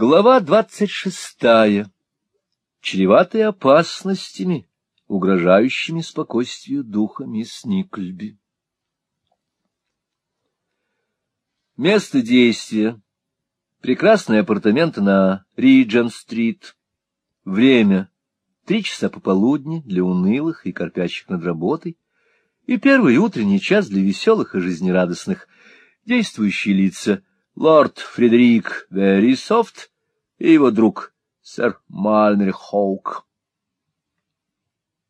Глава двадцать шестая. Чреватые опасностями, угрожающими спокойствию духа мисс Никльби. Место действия. Прекрасные апартаменты на Риджен-стрит. Время. Три часа пополудни для унылых и корпящих над работой. И первый утренний час для веселых и жизнерадостных. Действующие лица — лорд Фредерик Верисофт и его друг сэр Мальмер Хоук.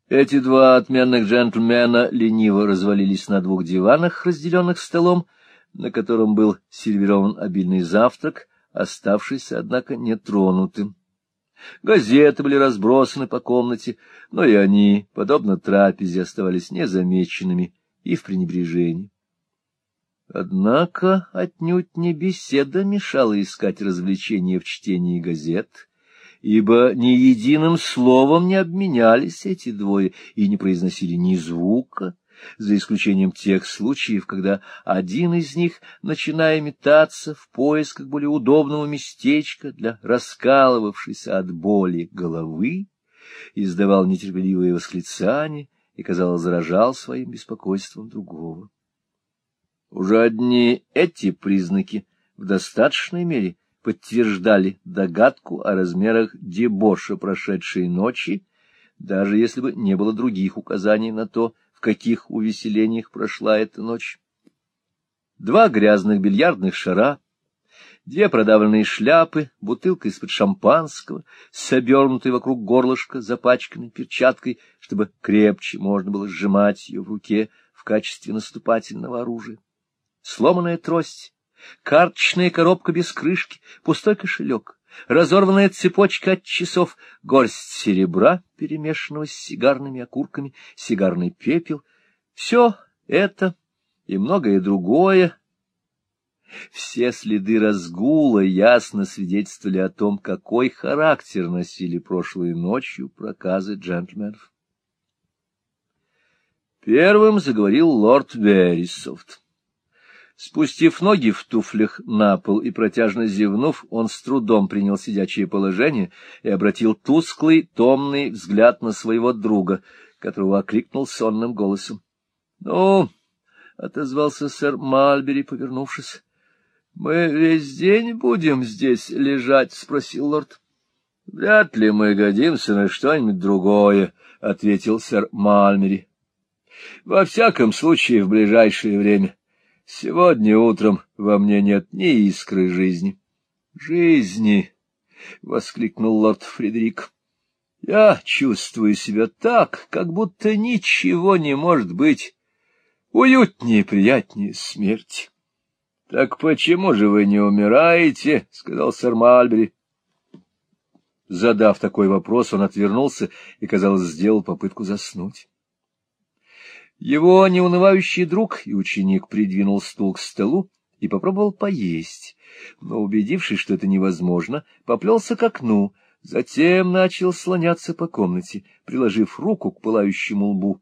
Эти два отменных джентльмена лениво развалились на двух диванах, разделенных столом, на котором был сервирован обильный завтрак, оставшийся, однако, нетронутым. Газеты были разбросаны по комнате, но и они, подобно трапезе, оставались незамеченными и в пренебрежении. Однако отнюдь не беседа мешала искать развлечения в чтении газет, ибо ни единым словом не обменялись эти двое и не произносили ни звука, за исключением тех случаев, когда один из них, начиная метаться в поисках более удобного местечка для раскалывавшейся от боли головы, издавал нетерпеливые восклицания и, казалось, заражал своим беспокойством другого. Уже одни эти признаки в достаточной мере подтверждали догадку о размерах дебоша прошедшей ночи, даже если бы не было других указаний на то, в каких увеселениях прошла эта ночь. Два грязных бильярдных шара, две продавленные шляпы, бутылка из-под шампанского, с обернутой вокруг горлышка запачканной перчаткой, чтобы крепче можно было сжимать ее в руке в качестве наступательного оружия сломанная трость, карточная коробка без крышки, пустой кошелек, разорванная цепочка от часов, горсть серебра, перемешанного с сигарными окурками, сигарный пепел. Все это и многое другое, все следы разгула ясно свидетельствовали о том, какой характер носили прошлой ночью проказы джентльменов. Первым заговорил лорд Верисофт. Спустив ноги в туфлях на пол и протяжно зевнув, он с трудом принял сидячее положение и обратил тусклый, томный взгляд на своего друга, которого окликнул сонным голосом. — Ну, — отозвался сэр Мальбери, повернувшись, — мы весь день будем здесь лежать? — спросил лорд. — Вряд ли мы годимся на что-нибудь другое, — ответил сэр Мальбери. — Во всяком случае, в ближайшее время. Сегодня утром во мне нет ни искры жизни. — Жизни! — воскликнул лорд Фредерик. — Я чувствую себя так, как будто ничего не может быть уютнее и приятнее смерти. — Так почему же вы не умираете? — сказал сэр Мальбери. Задав такой вопрос, он отвернулся и, казалось, сделал попытку заснуть. Его неунывающий друг и ученик придвинул стул к столу и попробовал поесть, но, убедившись, что это невозможно, поплелся к окну, затем начал слоняться по комнате, приложив руку к пылающему лбу,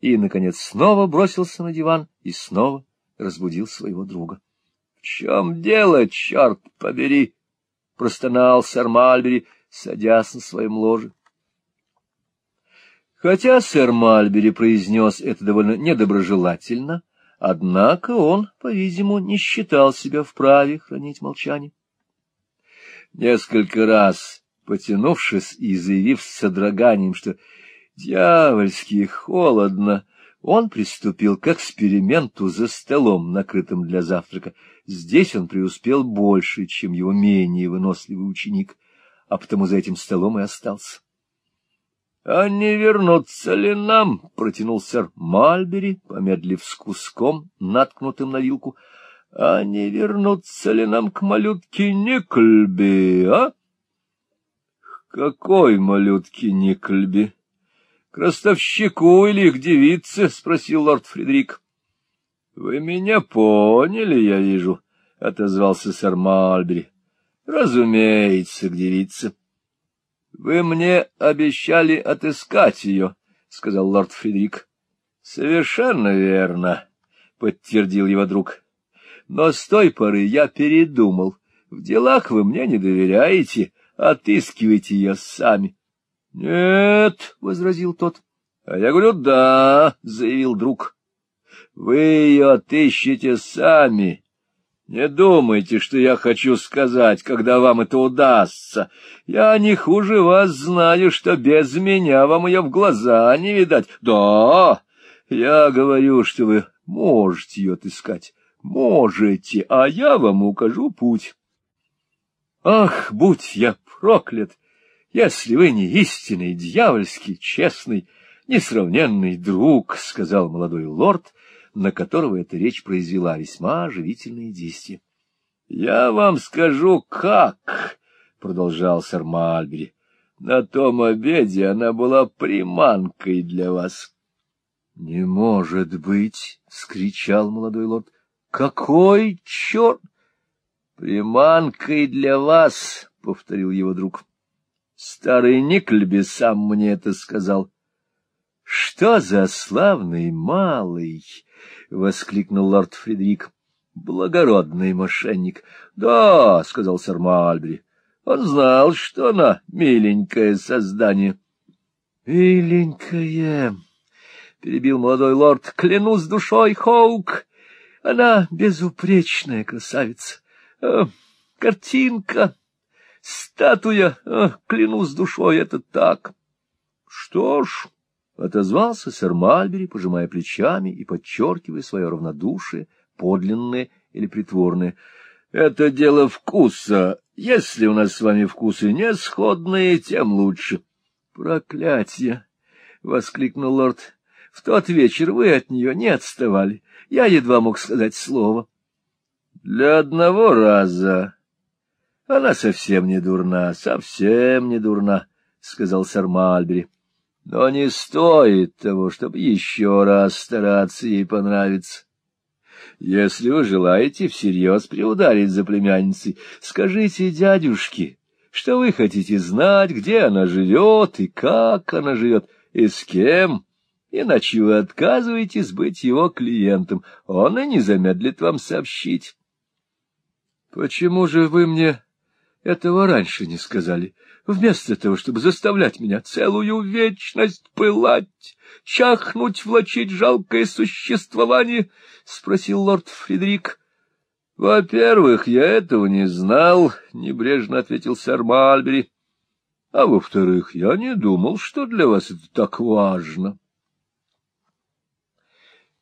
и, наконец, снова бросился на диван и снова разбудил своего друга. — В чем дело, черт побери? — простонал сэр Мальбери, садясь на своем ложе. Хотя сэр Мальбери произнес это довольно недоброжелательно, однако он, по-видимому, не считал себя вправе хранить молчание. Несколько раз, потянувшись и заявив с содроганием, что дьявольски холодно, он приступил к эксперименту за столом, накрытым для завтрака. Здесь он преуспел больше, чем его менее выносливый ученик, а потому за этим столом и остался. — А не вернуться ли нам? — протянул сэр Мальбери, помедлив с куском, наткнутым на вилку. — А не вернуться ли нам к малютке Никльби, а? — К какой малютке Никльби? — К ростовщику или к девице? — спросил лорд Фредерик. — Вы меня поняли, я вижу, — отозвался сэр Мальбери. — Разумеется, к девице. —— Вы мне обещали отыскать ее, — сказал лорд Фредерик. — Совершенно верно, — подтвердил его друг. — Но с той поры я передумал. В делах вы мне не доверяете, отыскивайте ее сами. — Нет, — возразил тот. — А я говорю, да, — заявил друг. — Вы ее отыщете сами. Не думайте, что я хочу сказать, когда вам это удастся. Я не хуже вас знаю, что без меня вам ее в глаза не видать. Да, я говорю, что вы можете ее отыскать. Можете, а я вам укажу путь. Ах, будь я проклят, если вы не истинный, дьявольский, честный, несравненный друг, — сказал молодой лорд, на которого эта речь произвела весьма оживительные действия. — Я вам скажу, как, — продолжал сэр Мальбери. — На том обеде она была приманкой для вас. — Не может быть! — скричал молодой лорд. — Какой черт! — Приманкой для вас, — повторил его друг. Старый Никльби сам мне это сказал. — Что за славный малый! — воскликнул лорд Фредерик. — Благородный мошенник. — Да, — сказал сэр Мальбри. — Он знал, что она миленькое создание. — Миленькое! — перебил молодой лорд. — Клянусь душой, Хоук! Она безупречная красавица. А, картинка, статуя, а, клянусь душой, это так. Что ж, — отозвался сэр Мальбери, пожимая плечами и подчеркивая свое равнодушие, подлинное или притворное. — Это дело вкуса. Если у нас с вами вкусы не сходные, тем лучше. — Проклятие! — воскликнул лорд. — В тот вечер вы от нее не отставали. Я едва мог сказать слово. — для одного раза. Она совсем не дурна, совсем не дурна, — сказал сэр Мальбери. Но не стоит того, чтобы еще раз стараться ей понравиться. Если вы желаете всерьез приударить за племянницей, скажите дядюшке, что вы хотите знать, где она живет и как она живет, и с кем, иначе вы отказываетесь быть его клиентом, он и не замедлит вам сообщить. Почему же вы мне этого раньше не сказали, вместо того, чтобы заставлять меня целую вечность пылать, чахнуть, влачить жалкое существование? — спросил лорд Фредерик. — Во-первых, я этого не знал, — небрежно ответил сэр Мальбери. — А во-вторых, я не думал, что для вас это так важно.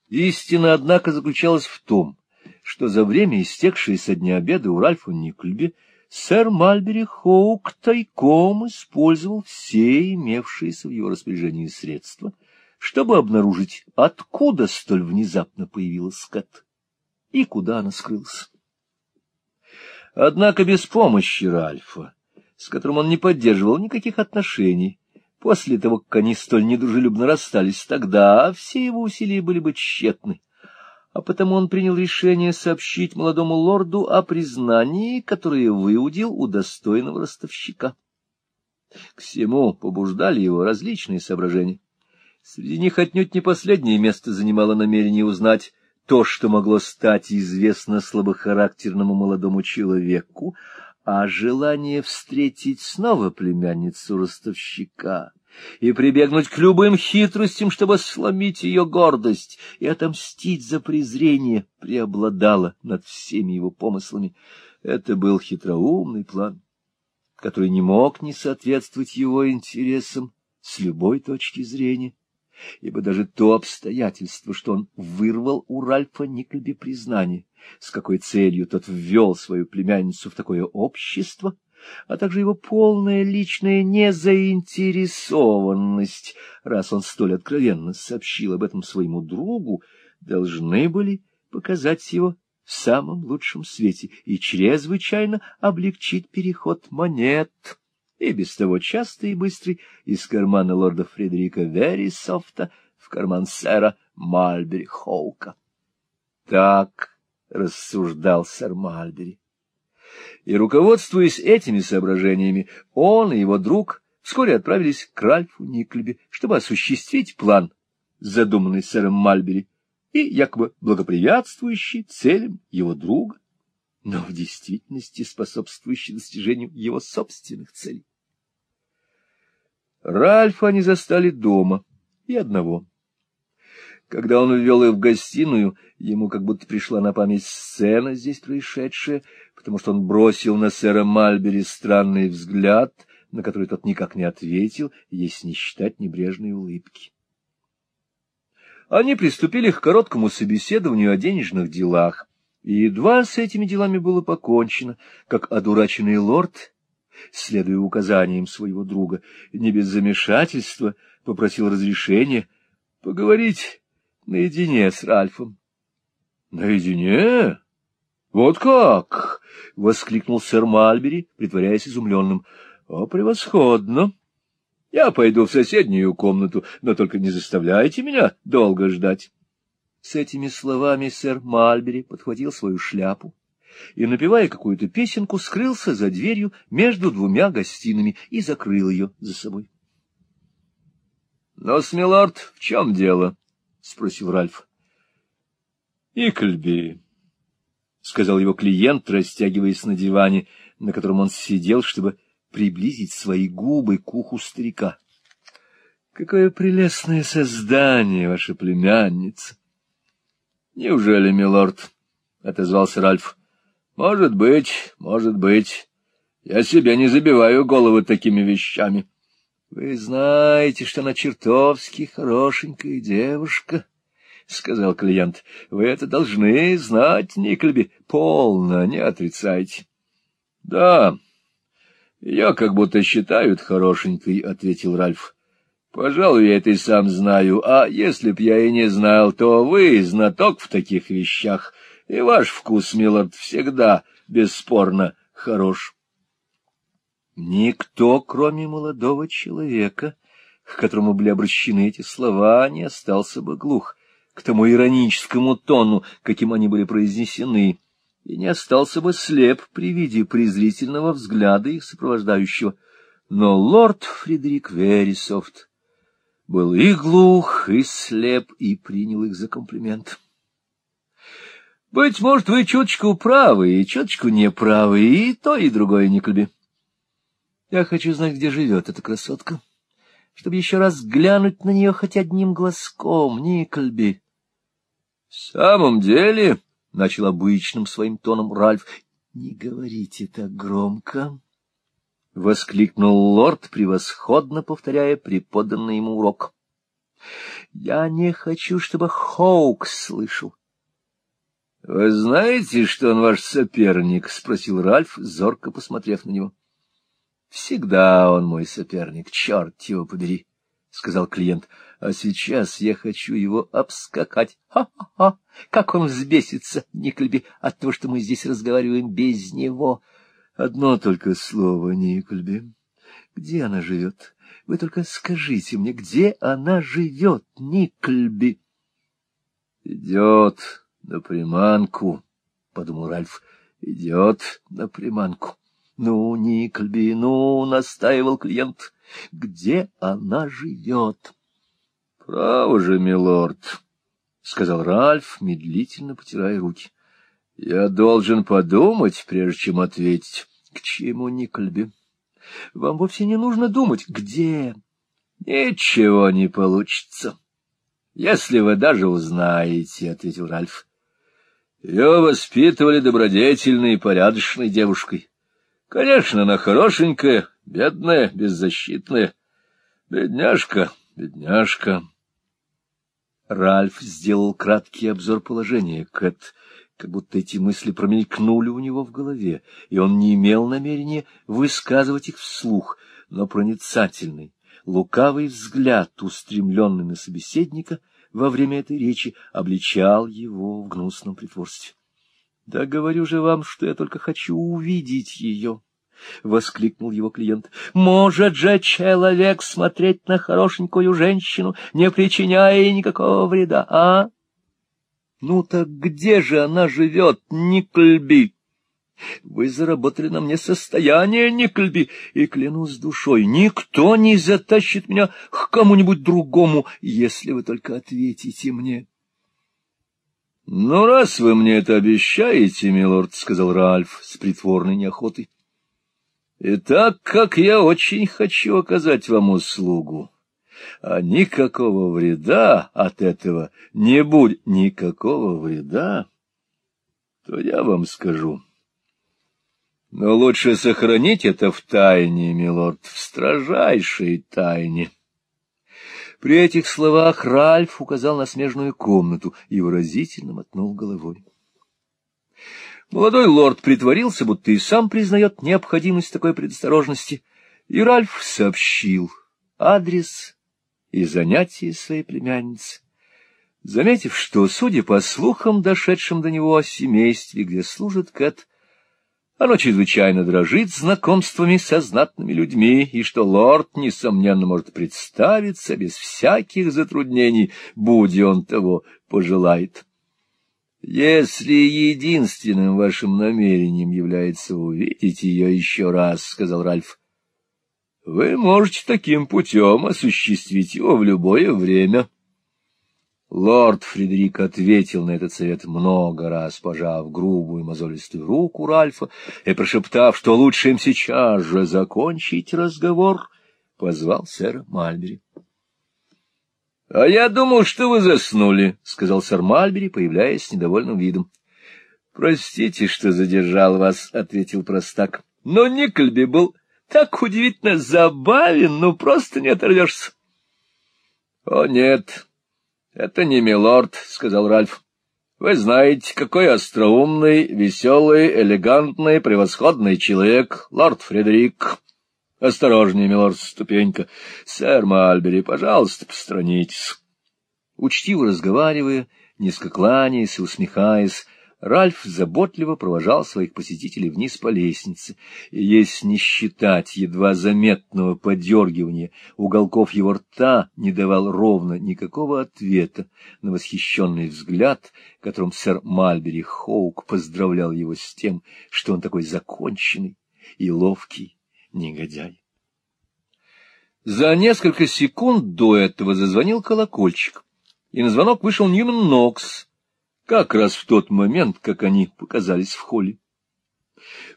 Истина, однако, заключалась в том, что за время, истекшее со дня обеда у Ральфа Никльби, сэр Мальбери Хоук тайком использовал все имевшиеся в его распоряжении средства, чтобы обнаружить, откуда столь внезапно появилась Кэт и куда она скрылась. Однако без помощи Ральфа, с которым он не поддерживал никаких отношений, после того, как они столь недружелюбно расстались, тогда все его усилия были бы тщетны а потому он принял решение сообщить молодому лорду о признании, которое выудил у достойного ростовщика. К всему побуждали его различные соображения. Среди них отнюдь не последнее место занимало намерение узнать то, что могло стать известно слабохарактерному молодому человеку, а желание встретить снова племянницу ростовщика и прибегнуть к любым хитростям, чтобы сломить ее гордость и отомстить за презрение, преобладало над всеми его помыслами. Это был хитроумный план, который не мог не соответствовать его интересам с любой точки зрения, ибо даже то обстоятельство, что он вырвал у Ральфа Никльби признание, с какой целью тот ввел свою племянницу в такое общество, а также его полная личная незаинтересованность, раз он столь откровенно сообщил об этом своему другу, должны были показать его в самом лучшем свете и чрезвычайно облегчить переход монет, и без того частый и быстрый, из кармана лорда Фредерика Верисофта в карман сэра Мальбери Хоука. Так рассуждал сэр Мальбери и, руководствуясь этими соображениями, он и его друг вскоре отправились к Ральфу Никлебе, чтобы осуществить план, задуманный сэром Мальбери, и якобы благоприятствующий целям его друга. но в действительности способствующий достижению его собственных целей. Ральфа они застали дома и одного. Когда он ввел их в гостиную, ему как будто пришла на память сцена здесь происшедшая, потому что он бросил на сэра Мальбери странный взгляд, на который тот никак не ответил, если не считать небрежной улыбки. Они приступили к короткому собеседованию о денежных делах, и едва с этими делами было покончено, как одураченный лорд, следуя указаниям своего друга, не без замешательства попросил разрешения поговорить наедине с Ральфом. — Наедине? Вот как? — воскликнул сэр Мальбери, притворяясь изумленным. — О, превосходно! Я пойду в соседнюю комнату, но только не заставляйте меня долго ждать. С этими словами сэр Мальбери подхватил свою шляпу и, напевая какую-то песенку, скрылся за дверью между двумя гостинами и закрыл ее за собой. — Но, смелорд, в чем дело? — спросил Ральф. — Икльби, — сказал его клиент, растягиваясь на диване, на котором он сидел, чтобы приблизить свои губы к уху старика. — Какое прелестное создание, ваша племянница! — Неужели, милорд? — отозвался Ральф. — Может быть, может быть. Я себе не забиваю голову такими вещами. — Вы знаете, что она чертовски хорошенькая девушка, — сказал клиент. — Вы это должны знать, Никльби. Полно, не отрицайте. — Да, — ее как будто считают хорошенькой, — ответил Ральф. — Пожалуй, я это и сам знаю, а если б я и не знал, то вы знаток в таких вещах, и ваш вкус, Милорд, всегда, бесспорно, хорош. Никто, кроме молодого человека, к которому были обращены эти слова, не остался бы глух к тому ироническому тону, каким они были произнесены и не остался бы слеп при виде презрительного взгляда их сопровождающего. Но лорд Фредерик Верисофт был и глух, и слеп, и принял их за комплимент. Быть может, вы чуточку правы, и чуточку неправы, и то, и другое, Никльби. Я хочу знать, где живет эта красотка, чтобы еще раз глянуть на нее хоть одним глазком, Никльби. — В самом деле... — начал обычным своим тоном Ральф. — Не говорите так громко! — воскликнул лорд, превосходно повторяя преподанный ему урок. — Я не хочу, чтобы Хоук слышал. — Вы знаете, что он ваш соперник? — спросил Ральф, зорко посмотрев на него. — Всегда он мой соперник, черт его побери, — сказал клиент а сейчас я хочу его обскакать. Ха-ха-ха! Как он взбесится, Никольби, от того, что мы здесь разговариваем без него. Одно только слово, Никольби. Где она живет? Вы только скажите мне, где она живет, Никольби? Идет на приманку, — подумал Ральф. Идет на приманку. Ну, Никольби, ну, — настаивал клиент, — где она живет? — Право же, милорд, — сказал Ральф, медлительно потирая руки. — Я должен подумать, прежде чем ответить. — К чему, Никольби? Вам вовсе не нужно думать. Где? — Ничего не получится. — Если вы даже узнаете, — ответил Ральф. — Ее воспитывали добродетельной и порядочной девушкой. Конечно, она хорошенькая, бедная, беззащитная. Бедняжка, бедняжка. Ральф сделал краткий обзор положения Кэт, как будто эти мысли промелькнули у него в голове, и он не имел намерения высказывать их вслух, но проницательный, лукавый взгляд, устремленный на собеседника во время этой речи, обличал его в гнусном притворстве. — Да говорю же вам, что я только хочу увидеть ее. — воскликнул его клиент. — Может же человек смотреть на хорошенькую женщину, не причиняя ей никакого вреда, а? — Ну так где же она живет, Никльби? Вы заработали на мне состояние, Никльби, и, клянусь душой, никто не затащит меня к кому-нибудь другому, если вы только ответите мне. — Ну, раз вы мне это обещаете, милорд, — сказал Ральф с притворной неохотой, — и так как я очень хочу оказать вам услугу, а никакого вреда от этого не будет, никакого вреда, то я вам скажу. Но лучше сохранить это в тайне, милорд, в строжайшей тайне. При этих словах Ральф указал на смежную комнату и выразительно мотнул головой. Молодой лорд притворился, будто и сам признает необходимость такой предосторожности, и Ральф сообщил адрес и занятия своей племянницы. Заметив, что, судя по слухам, дошедшим до него о семействе, где служит Кэт, оно чрезвычайно дрожит знакомствами со знатными людьми, и что лорд, несомненно, может представиться без всяких затруднений, будь он того пожелает. «Если единственным вашим намерением является увидеть ее еще раз, — сказал Ральф, — вы можете таким путем осуществить его в любое время». Лорд Фредерик ответил на этот совет много раз, пожав грубую мозолистую руку Ральфа и прошептав, что лучше им сейчас же закончить разговор, позвал сэра Мальбери. — А я думал, что вы заснули, — сказал сэр Мальбери, появляясь с недовольным видом. — Простите, что задержал вас, — ответил простак. — Но Никольби был так удивительно забавен, ну просто не оторвешься. — О, нет, — Это не милорд, — сказал Ральф. — Вы знаете, какой остроумный, веселый, элегантный, превосходный человек, лорд Фредерик. Осторожнее, милорд, ступенька. Сэр Мальбери, пожалуйста, постранитесь. Учтиво разговаривая, низко кланяясь и усмехаясь, Ральф заботливо провожал своих посетителей вниз по лестнице, если не считать едва заметного подергивания уголков его рта, не давал ровно никакого ответа на восхищенный взгляд, которым сэр Мальбери Хоук поздравлял его с тем, что он такой законченный и ловкий негодяй. За несколько секунд до этого зазвонил колокольчик, и на звонок вышел Ньюман Нокс, как раз в тот момент, как они показались в холле.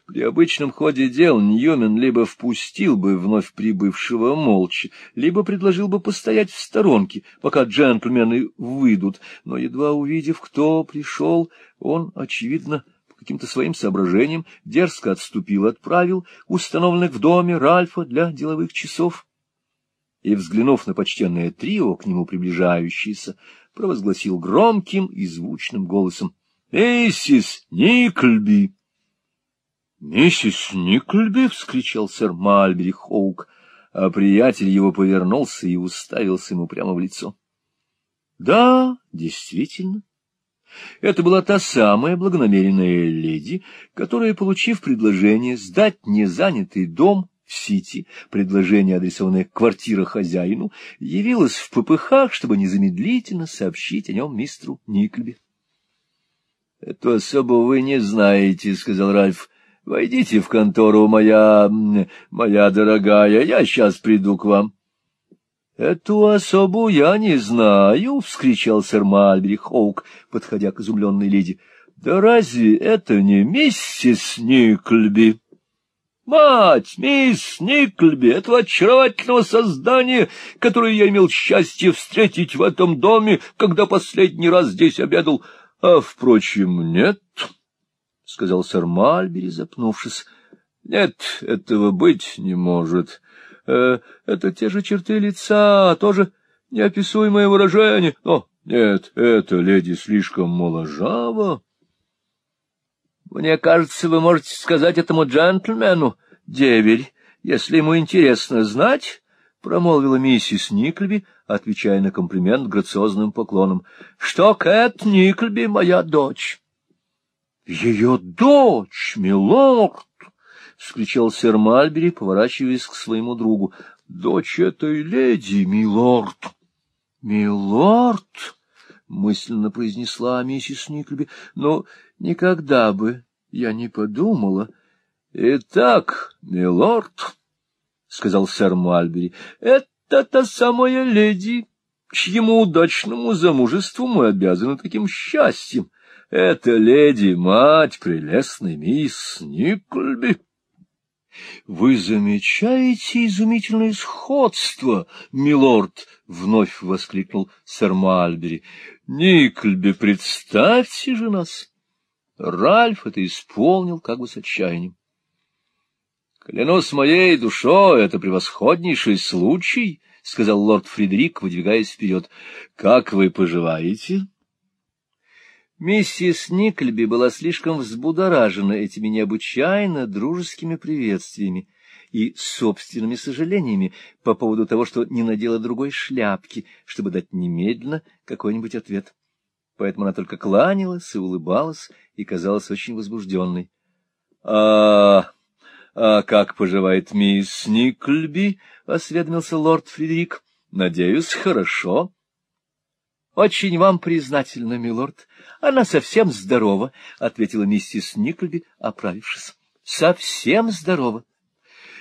При обычном ходе дел Ньюмен либо впустил бы вновь прибывшего молча, либо предложил бы постоять в сторонке, пока джентльмены выйдут, но, едва увидев, кто пришел, он, очевидно, по каким-то своим соображениям дерзко отступил от правил, установленных в доме Ральфа для деловых часов, и, взглянув на почтенное трио, к нему приближающееся, провозгласил громким и звучным голосом. — Миссис Никльби! — Миссис Никльби! — вскричал сэр Мальбери Хоук, а приятель его повернулся и уставился ему прямо в лицо. — Да, действительно. Это была та самая благонамеренная леди, которая, получив предложение сдать незанятый дом, Сити, предложение, адресованное квартира хозяину, явилось в ППХ, чтобы незамедлительно сообщить о нем мистеру Никльби. — Это особо вы не знаете, — сказал Ральф. — Войдите в контору, моя... моя дорогая, я сейчас приду к вам. — Эту особу я не знаю, — вскричал сэр Мальбери Хоук, подходя к изумленной леди. — Да разве это не миссис Никльби? Мать, мисс Никльби, этого очаровательного создания, которое я имел счастье встретить в этом доме, когда последний раз здесь обедал. А, впрочем, нет, — сказал сэр Мальбери, запнувшись. — Нет, этого быть не может. Э, это те же черты лица, тоже неописуемое выражение. Но нет, эта леди слишком моложава. Мне кажется, вы можете сказать этому джентльмену, деверь, если ему интересно знать, — промолвила миссис Никльби, отвечая на комплимент грациозным поклоном, — что Кэт Никльби моя дочь. — Ее дочь, милорд! — вскричал сэр Мальбери, поворачиваясь к своему другу. — Дочь этой леди, милорд! — Милорд! — мысленно произнесла миссис Никльби, — но никогда бы я не подумала... — Итак, милорд, — сказал сэр Мальбери, — это та самая леди, чьему удачному замужеству мы обязаны таким счастьем. — Это леди, мать прелестной мисс Никольби. — Вы замечаете изумительное сходство, милорд? — вновь воскликнул сэр Мальбери. — Никольби, представьте же нас! Ральф это исполнил как бы с отчаянием. — Клянусь моей душой, это превосходнейший случай, — сказал лорд Фредерик, выдвигаясь вперед. — Как вы поживаете? — Миссис Никльби была слишком взбудоражена этими необычайно дружескими приветствиями и собственными сожалениями по поводу того, что не надела другой шляпки, чтобы дать немедленно какой-нибудь ответ. Поэтому она только кланялась и улыбалась, и казалась очень возбужденной. — А... а как поживает мисс Никльби? — осведомился лорд Фредерик. — Надеюсь, хорошо. — Очень вам признательна, милорд. Она совсем здорова, — ответила миссис Никльби, оправившись. — Совсем здорова.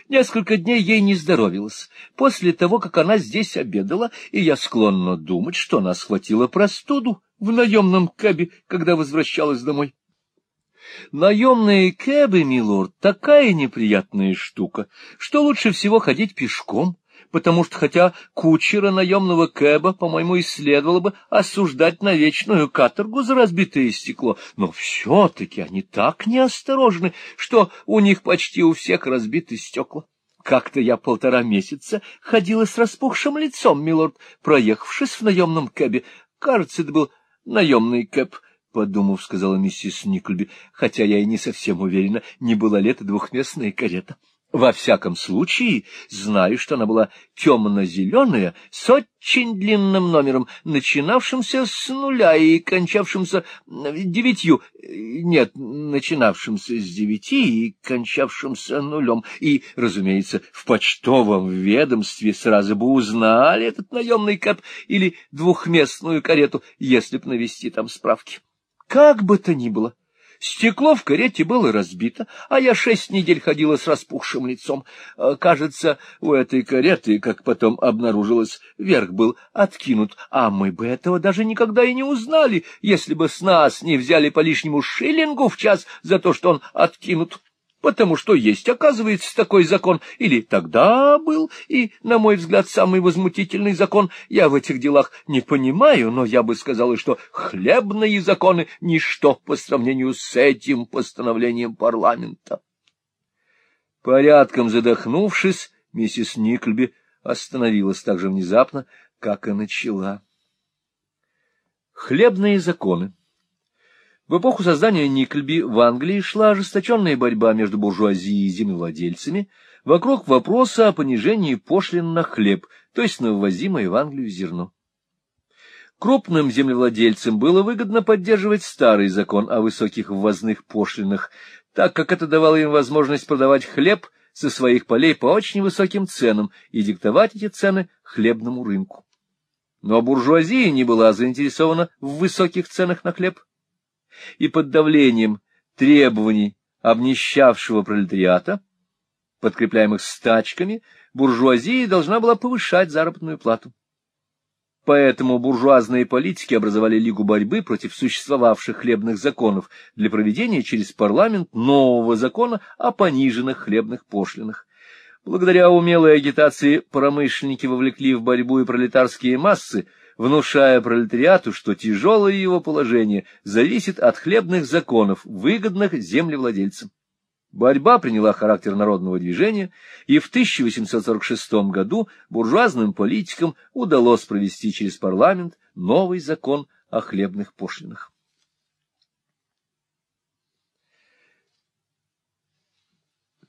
Несколько дней ей не здоровилось. После того, как она здесь обедала, и я склонна думать, что она схватила простуду в наемном кэбе, когда возвращалась домой. Наемные кэбы, милорд, такая неприятная штука, что лучше всего ходить пешком потому что хотя кучера наемного кэба, по-моему, и следовало бы осуждать на вечную каторгу за разбитое стекло, но все-таки они так неосторожны, что у них почти у всех разбиты стекла. Как-то я полтора месяца ходила с распухшим лицом, милорд, проехавшись в наемном кэбе. Кажется, это был наемный кэб, — подумав, сказала миссис Никльби, хотя я и не совсем уверена, не была ли это двухместная карета. Во всяком случае, знаю, что она была темно-зеленая, с очень длинным номером, начинавшимся с нуля и кончавшимся девятью, нет, начинавшимся с девяти и кончавшимся нулем. И, разумеется, в почтовом ведомстве сразу бы узнали этот наемный кэп или двухместную карету, если б навести там справки. Как бы то ни было. Стекло в карете было разбито, а я шесть недель ходила с распухшим лицом. Э, кажется, у этой кареты, как потом обнаружилось, верх был откинут, а мы бы этого даже никогда и не узнали, если бы с нас не взяли по лишнему шиллингу в час за то, что он откинут потому что есть, оказывается, такой закон, или тогда был, и, на мой взгляд, самый возмутительный закон. Я в этих делах не понимаю, но я бы сказала, что хлебные законы — ничто по сравнению с этим постановлением парламента. Порядком задохнувшись, миссис Никльби остановилась так же внезапно, как и начала. Хлебные законы в эпоху создания Никльби в Англии шла ожесточенная борьба между буржуазией и землевладельцами вокруг вопроса о понижении пошлин на хлеб, то есть на ввозимое в Англию зерно. Крупным землевладельцам было выгодно поддерживать старый закон о высоких ввозных пошлинах, так как это давало им возможность продавать хлеб со своих полей по очень высоким ценам и диктовать эти цены хлебному рынку. Но буржуазия не была заинтересована в высоких ценах на хлеб и под давлением требований обнищавшего пролетариата, подкрепляемых стачками, буржуазия должна была повышать заработную плату. Поэтому буржуазные политики образовали Лигу борьбы против существовавших хлебных законов для проведения через парламент нового закона о пониженных хлебных пошлинах. Благодаря умелой агитации промышленники вовлекли в борьбу и пролетарские массы, внушая пролетариату, что тяжелое его положение зависит от хлебных законов, выгодных землевладельцам. Борьба приняла характер народного движения, и в 1846 году буржуазным политикам удалось провести через парламент новый закон о хлебных пошлинах.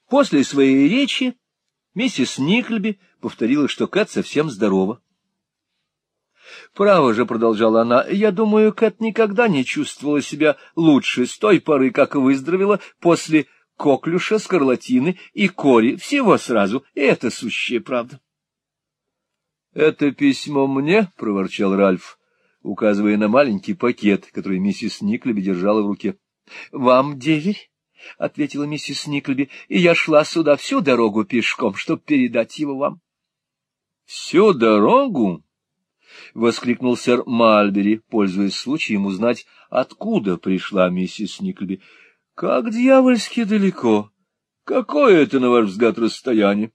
После своей речи миссис Никльби повторила, что Кэт совсем здорова. Право же, — продолжала она, — я думаю, Кэт никогда не чувствовала себя лучше с той поры, как выздоровела после коклюша, скарлатины и кори, всего сразу, и это сущая правда. — Это письмо мне? — проворчал Ральф, указывая на маленький пакет, который миссис Никлеби держала в руке. — Вам, деверь? — ответила миссис Никлеби, — и я шла сюда всю дорогу пешком, чтобы передать его вам. — Всю дорогу? — воскликнул сэр Мальбери, пользуясь случаем узнать, откуда пришла миссис Никльби. — Как дьявольски далеко! Какое это, на ваш взгляд, расстояние?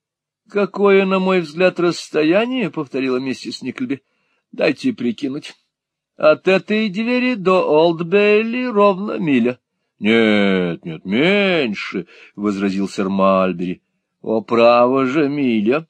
— Какое, на мой взгляд, расстояние? — повторила миссис Никльби. — Дайте прикинуть. От этой двери до Олдбейли ровно миля. — Нет, нет, меньше, — возразил сэр Мальбери. — О, право же, миля, —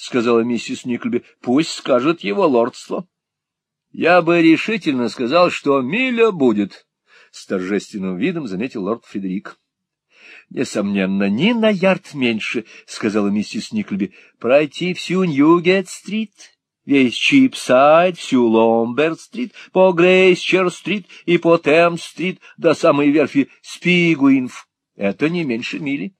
сказала миссис Никльби. — Пусть скажет его лордство. — Я бы решительно сказал, что миля будет, — с торжественным видом заметил лорд Фредерик. — Несомненно, ни на ярд меньше, — сказала миссис Никльби. — Пройти всю Ньюгет-стрит весь Чипсайд, всю Ломберт-стрит, по Грейсчер-стрит и по Темс-стрит до самой верфи Спигуинф. Это не меньше мили. —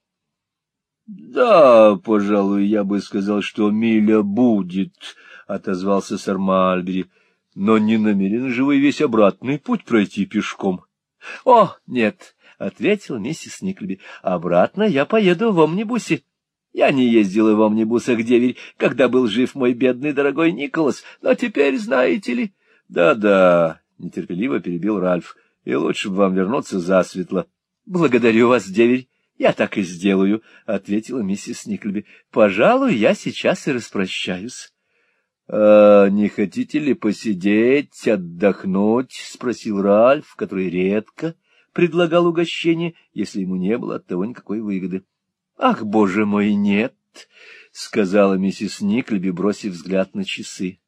Да, пожалуй, я бы сказал, что миля будет, — отозвался сэр Мальбери. — Но не намерен же вы весь обратный путь пройти пешком. — О, нет, — ответил миссис Никльби, — обратно я поеду в омнибусе. Я не ездила в омнибусах деверь, когда был жив мой бедный дорогой Николас, но теперь, знаете ли... Да — Да-да, — нетерпеливо перебил Ральф, — и лучше бы вам вернуться засветло. — Благодарю вас, деверь, я так и сделаю, — ответила миссис Никльби. — Пожалуй, я сейчас и распрощаюсь. — А не хотите ли посидеть, отдохнуть? — спросил Ральф, который редко предлагал угощение, если ему не было от того никакой выгоды. Ах, боже мой, нет, — сказала миссис Никлеби, бросив взгляд на часы.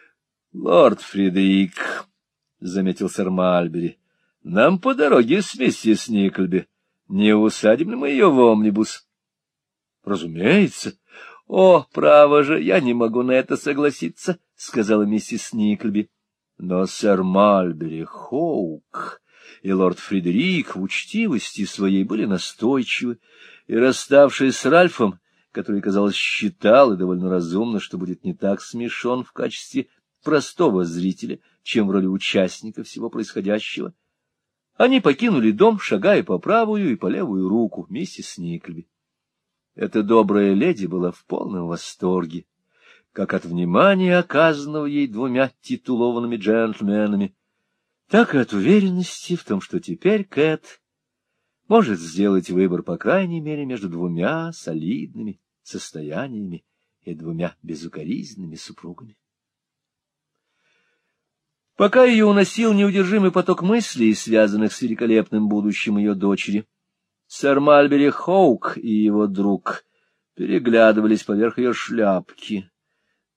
— Лорд Фредерик, — заметил сэр Мальбери, — нам по дороге с миссис Никлеби. Не усадим ли мы ее в омнибус? — Разумеется. — О, право же, я не могу на это согласиться, — сказала миссис Никлеби. Но сэр Мальбери Хоук и лорд Фредерик в учтивости своей были настойчивы, и, расставшись с Ральфом, который, казалось, считал и довольно разумно, что будет не так смешон в качестве простого зрителя, чем в роли участника всего происходящего, они покинули дом, шагая по правую и по левую руку миссис Никльби. Эта добрая леди была в полном восторге, как от внимания, оказанного ей двумя титулованными джентльменами, так и от уверенности в том, что теперь Кэт может сделать выбор, по крайней мере, между двумя солидными состояниями и двумя безукоризненными супругами. Пока ее уносил неудержимый поток мыслей, связанных с великолепным будущим ее дочери, сэр Мальбери Хоук и его друг переглядывались поверх ее шляпки,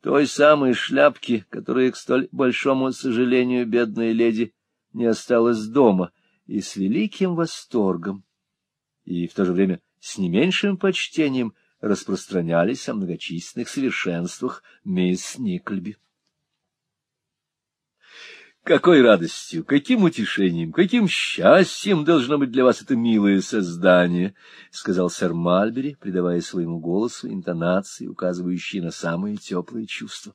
той самой шляпки, которая, к столь большому сожалению, бедной леди не осталась дома — и с великим восторгом, и в то же время с не меньшим почтением распространялись о многочисленных совершенствах мисс Никльби. Какой радостью, каким утешением, каким счастьем должно быть для вас это милое создание, — сказал сэр Мальбери, придавая своему голосу интонации, указывающие на самые теплые чувства.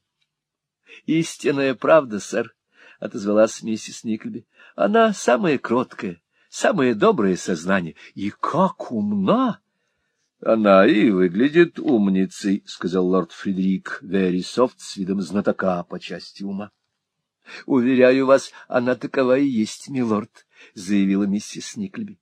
— Истинная правда, сэр, — отозвалась миссис Никльби. — Она самая кроткая, самое доброе сознание. И как умна! — Она и выглядит умницей, — сказал лорд Фредерик Верисофт с видом знатока по части ума. — Уверяю вас, она такова и есть, милорд, — заявила миссис Никльби.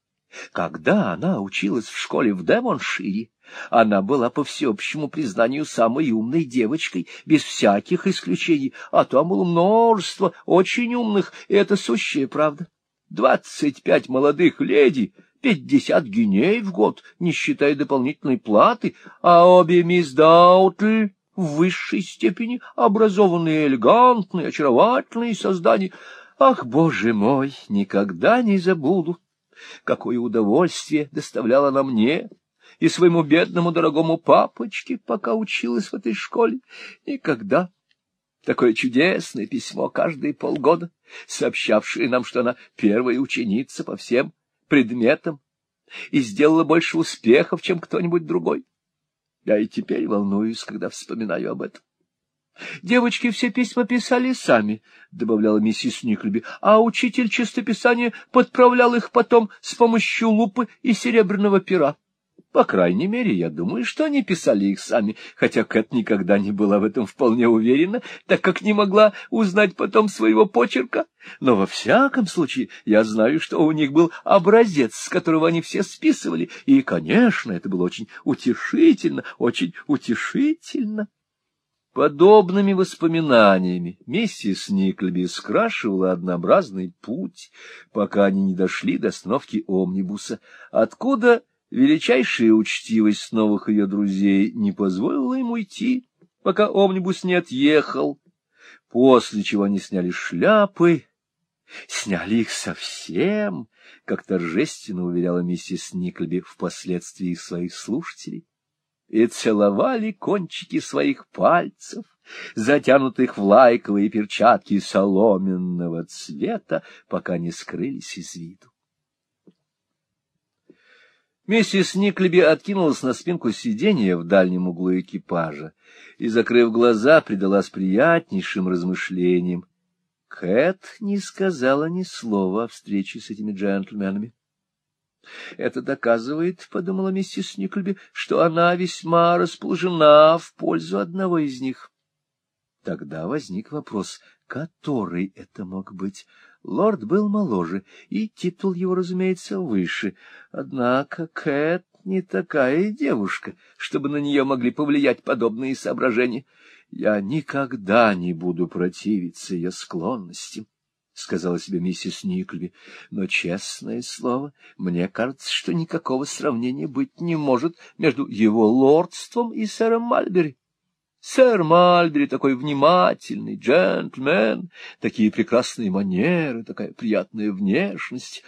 Когда она училась в школе в Девоншире, она была, по всеобщему признанию, самой умной девочкой, без всяких исключений, а там было множество очень умных, и это сущая правда. Двадцать пять молодых леди, пятьдесят гиней в год, не считая дополнительной платы, а обе мисс Даутль в высшей степени образованные, элегантные, очаровательные создания. Ах, боже мой, никогда не забуду, какое удовольствие доставляла она мне и своему бедному дорогому папочке, пока училась в этой школе. Никогда. Такое чудесное письмо каждые полгода, сообщавшее нам, что она первая ученица по всем предметам и сделала больше успехов, чем кто-нибудь другой. Я и теперь волнуюсь, когда вспоминаю об этом. Девочки все письма писали сами, — добавляла миссис Никльби, — а учитель чистописания подправлял их потом с помощью лупы и серебряного пера. По крайней мере, я думаю, что они писали их сами, хотя Кэт никогда не была в этом вполне уверена, так как не могла узнать потом своего почерка. Но во всяком случае я знаю, что у них был образец, с которого они все списывали, и, конечно, это было очень утешительно, очень утешительно. Подобными воспоминаниями миссис Никльби скрашивала однообразный путь, пока они не дошли до остановки омнибуса, откуда Величайшая учтивость новых ее друзей не позволила им уйти, пока омнибус не отъехал, после чего они сняли шляпы, сняли их совсем, как торжественно уверяла миссис Никльби впоследствии своих слушателей, и целовали кончики своих пальцев, затянутых в лайковые перчатки соломенного цвета, пока не скрылись из виду. Миссис Никлеби откинулась на спинку сиденья в дальнем углу экипажа и, закрыв глаза, предалась приятнейшим размышлениям. Кэт не сказала ни слова о встрече с этими джентльменами. Это доказывает, — подумала миссис Никлеби, — что она весьма расположена в пользу одного из них. Тогда возник вопрос, который это мог быть. Лорд был моложе, и титул его, разумеется, выше. Однако Кэт не такая девушка, чтобы на нее могли повлиять подобные соображения. Я никогда не буду противиться ее склонностям. — сказала себе миссис Никльби. — Но, честное слово, мне кажется, что никакого сравнения быть не может между его лордством и сэром Мальбери. Сэр Мальбери такой внимательный, джентльмен, такие прекрасные манеры, такая приятная внешность.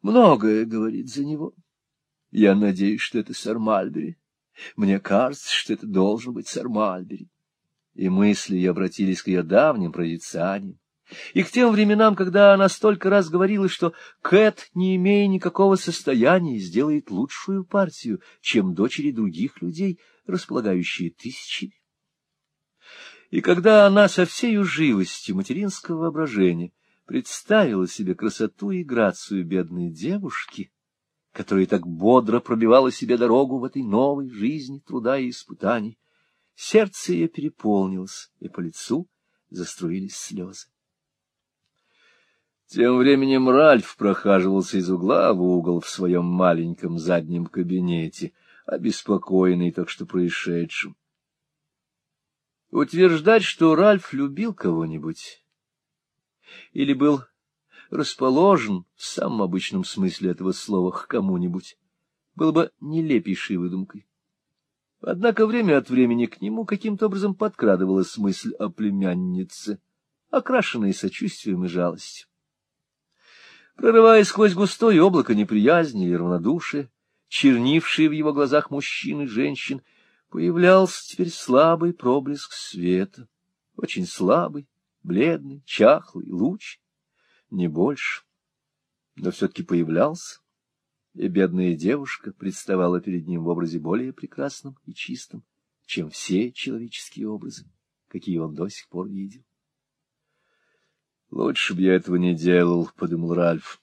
Многое говорит за него. Я надеюсь, что это сэр Мальбери. Мне кажется, что это должен быть сэр Мальбери. И мысли ее обратились к ее давним прорицаниям. И к тем временам, когда она столько раз говорила, что Кэт, не имея никакого состояния, сделает лучшую партию, чем дочери других людей, располагающие тысячами. И когда она со всей живостью материнского воображения представила себе красоту и грацию бедной девушки, которая так бодро пробивала себе дорогу в этой новой жизни труда и испытаний, сердце ее переполнилось, и по лицу заструились слезы. Тем временем Ральф прохаживался из угла в угол в своем маленьком заднем кабинете, обеспокоенный так что происшедшим. Утверждать, что Ральф любил кого-нибудь или был расположен в самом обычном смысле этого слова к кому-нибудь, было бы нелепейшей выдумкой. Однако время от времени к нему каким-то образом подкрадывалась мысль о племяннице, окрашенной сочувствием и жалостью. Прорываясь сквозь густое облако неприязни и равнодушия, чернившие в его глазах мужчин и женщин, появлялся теперь слабый проблеск света, очень слабый, бледный, чахлый луч, не больше, но все-таки появлялся, и бедная девушка представала перед ним в образе более прекрасном и чистом, чем все человеческие образы, какие он до сих пор видел. «Лучше бы я этого не делал», — подумал Ральф.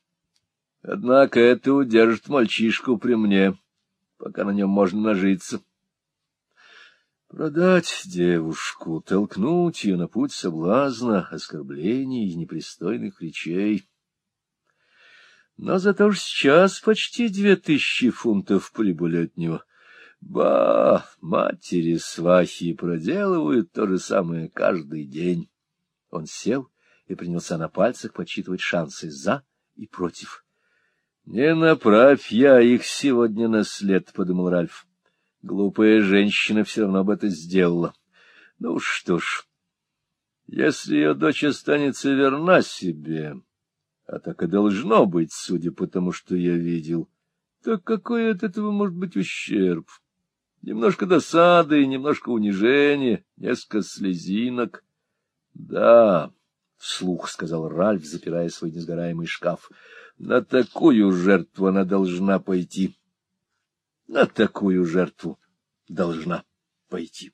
«Однако это удержит мальчишку при мне, пока на нем можно нажиться». Продать девушку, толкнуть ее на путь соблазна, оскорблений и непристойных речей. Но зато ж сейчас почти две тысячи фунтов прибыли от него. Ба, матери-свахи проделывают то же самое каждый день. Он сел и принялся на пальцах подсчитывать шансы «за» и «против». — Не направь я их сегодня на след, — подумал Ральф. Глупая женщина все равно бы это сделала. Ну что ж, если ее дочь останется верна себе, а так и должно быть, судя по тому, что я видел, то какой от этого может быть ущерб? Немножко досады, немножко унижения, несколько слезинок. — Да, — вслух сказал Ральф, запирая свой несгораемый шкаф, — на такую жертву она должна пойти. — на такую жертву должна пойти.